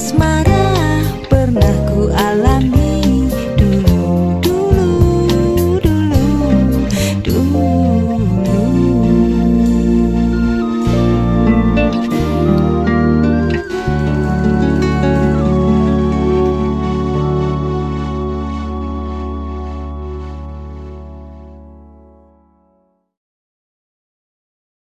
las manos.